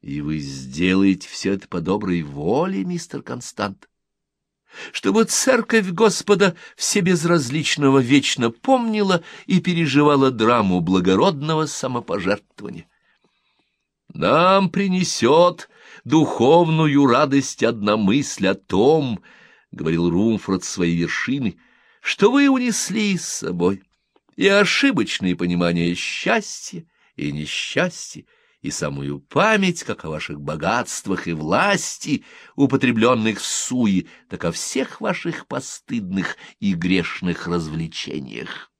И вы сделаете все это по доброй воле, мистер Констант. Чтобы церковь Господа всебезразличного вечно помнила и переживала драму благородного самопожертвования. Нам принесет духовную радость одна мысль о том, — говорил Румфорд своей вершины, — что вы унесли с собой и ошибочные понимания счастья и несчастья, и самую память, как о ваших богатствах и власти, употребленных в суе, так о всех ваших постыдных и грешных развлечениях.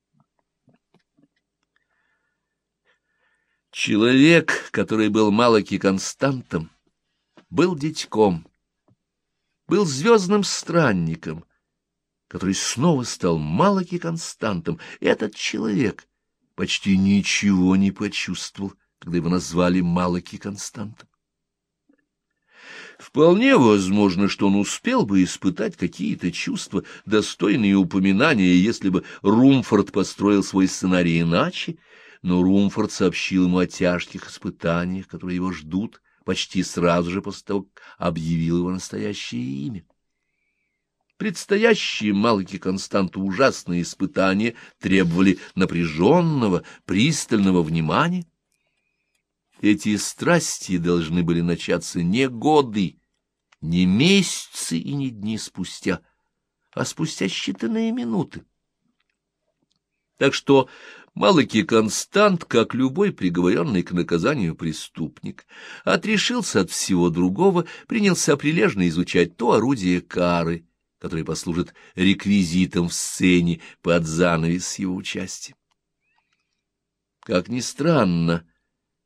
Человек, который был Малаки Константом, был дитьком, был звездным странником, который снова стал Малаки Константом. Этот человек почти ничего не почувствовал, когда его назвали Малаки Константом. Вполне возможно, что он успел бы испытать какие-то чувства, достойные упоминания, если бы Румфорд построил свой сценарий иначе, но Румфорд сообщил ему о тяжких испытаниях, которые его ждут почти сразу же после того, как объявил его настоящее имя. Предстоящие Малки Константу ужасные испытания требовали напряженного, пристального внимания. Эти страсти должны были начаться не годы, не месяцы и не дни спустя, а спустя считанные минуты. Так что Малыки Констант, как любой приговоренный к наказанию преступник, отрешился от всего другого, принялся прилежно изучать то орудие кары, которое послужит реквизитом в сцене под занавес его участия. Как ни странно,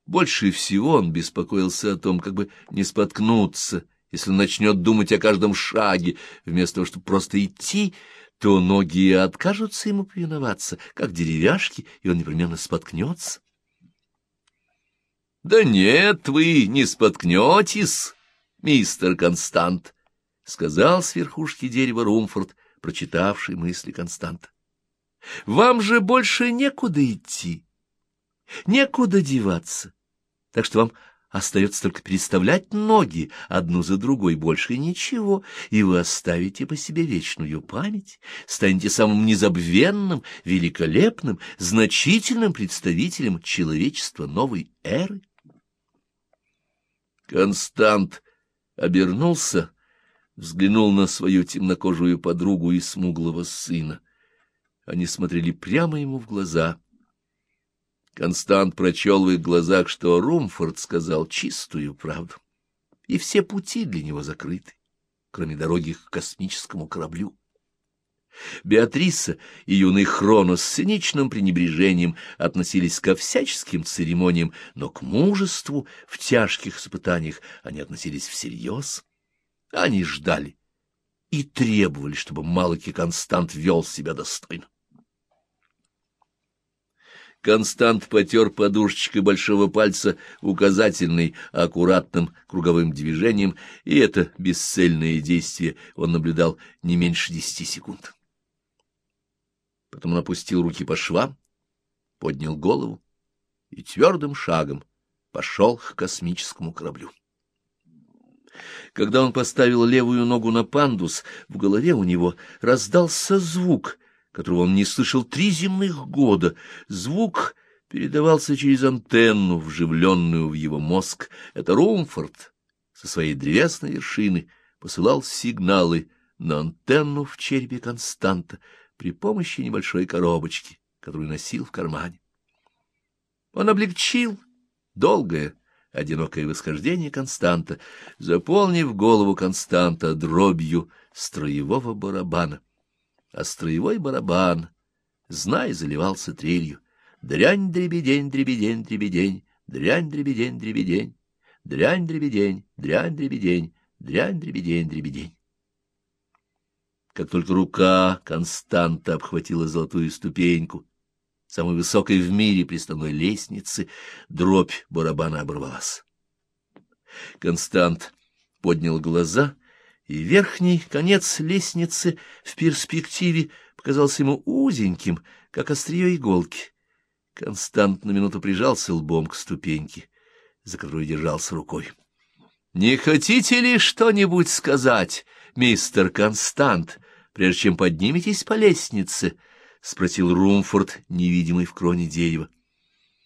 больше всего он беспокоился о том, как бы не споткнуться, если он начнет думать о каждом шаге, вместо того, чтобы просто идти, то ноги откажутся ему повиноваться, как деревяшки, и он непременно споткнется. — Да нет, вы не споткнетесь, мистер Констант, — сказал с верхушки дерева Румфорд, прочитавший мысли Константа. — Вам же больше некуда идти, некуда деваться, так что вам Остается только переставлять ноги одну за другой, больше ничего, и вы оставите по себе вечную память, станете самым незабвенным, великолепным, значительным представителем человечества новой эры. Констант обернулся, взглянул на свою темнокожую подругу и смуглого сына. Они смотрели прямо ему в глаза — Констант прочел в их глазах, что Румфорд сказал чистую правду, и все пути для него закрыты, кроме дороги к космическому кораблю. Беатриса и юный Хронос с циничным пренебрежением относились ко всяческим церемониям, но к мужеству в тяжких испытаниях они относились всерьез. Они ждали и требовали, чтобы Малаки Констант вел себя достойно. Констант потер подушечкой большого пальца указательный аккуратным круговым движением, и это бесцельное действие он наблюдал не меньше десяти секунд. Потом он опустил руки по швам, поднял голову и твердым шагом пошел к космическому кораблю. Когда он поставил левую ногу на пандус, в голове у него раздался звук, которого он не слышал три земных года. Звук передавался через антенну, вживленную в его мозг. Это Румфорд со своей древесной вершины посылал сигналы на антенну в черепе Константа при помощи небольшой коробочки, которую носил в кармане. Он облегчил долгое, одинокое восхождение Константа, заполнив голову Константа дробью строевого барабана а строевой барабан, знай, заливался трелью. Дрянь-дребедень, дребедень, дребедень, дрянь-дребедень, дребедень, дрянь-дребедень, дрянь-дребедень, дрянь-дребедень, дребедень. Как только рука Константа обхватила золотую ступеньку, самой высокой в мире приставной лестницы, дробь барабана оборвалась. Констант поднял глаза и верхний конец лестницы в перспективе показался ему узеньким, как острие иголки. Констант на минуту прижался лбом к ступеньке, за которую держался рукой. Не хотите ли что-нибудь сказать, мистер Констант, прежде чем подниметесь по лестнице? — спросил Румфорд, невидимый в кроне дерева.